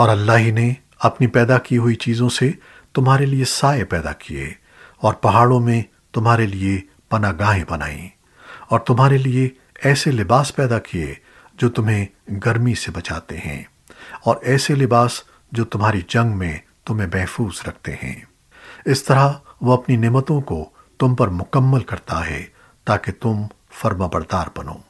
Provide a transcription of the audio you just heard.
اور اللہ ہی نے اپنی پیدا کی ہوئی چیزوں سے تمہارے لیے سائے پیدا کیے اور پہاڑوں میں تمہارے لیے پناہ گاہیں بنائیں اور تمہارے لیے ایسے لباس پیدا کیے جو تمہیں گرمی سے بچاتے ہیں اور ایسے لباس جو تمہاری جنگ میں تمہیں محفوظ رکھتے ہیں۔ اس طرح وہ اپنی نعمتوں کو تم پر مکمل کرتا ہے تاکہ تم فرما بردار بنو۔